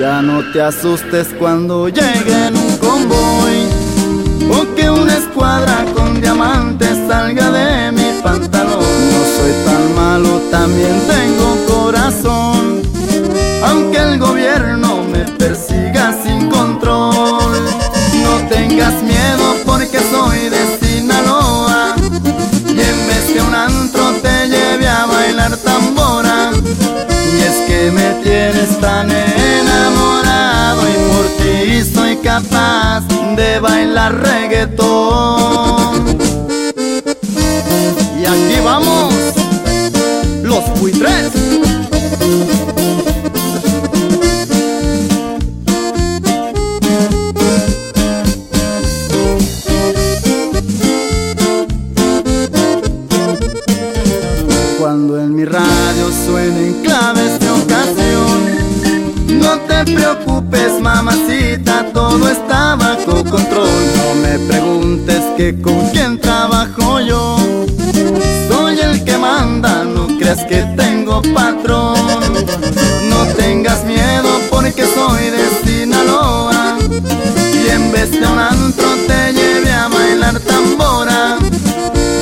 Ya no te asustes cuando llegue en un convoy o que una escuadra con diamantes salga de mi pantalón. No soy tan malo, también tengo corazón, aunque el gobierno me persiga sin control. No tengas miedo porque soy de Sinaloa y en vez de un antro te lleve a bailar tambora. Y es que me tienes tan de bailar reggaetón. Y aquí vamos, los buitres. Cuando en mi radio suenen claves de ocasión No te preocupes mamacita, todo está bajo control. No me preguntes que con quién trabajo yo. Soy el que manda, no creas que tengo patrón. No tengas miedo porque soy de Sinaloa. Y en vez de un antro te lleve a bailar tambora.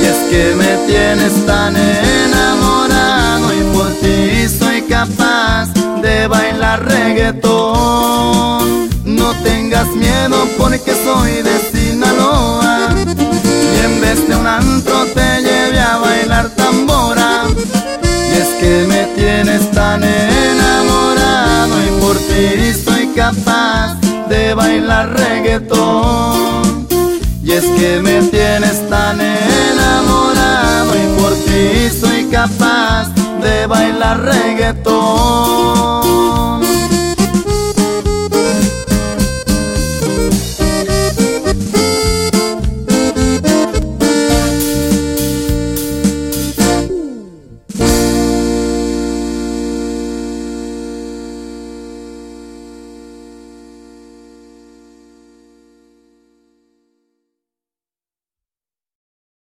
Y es que me tienes tan enamorado y por ti soy capaz reggaetón. No tengas miedo porque soy de Sinaloa y en vez de un antro te lleve a bailar tambora. Y es que me tienes tan enamorado y por ti soy capaz de bailar reggaetón. Y es que me tienes tan enamorado y por ti soy capaz de bailar reggaetón.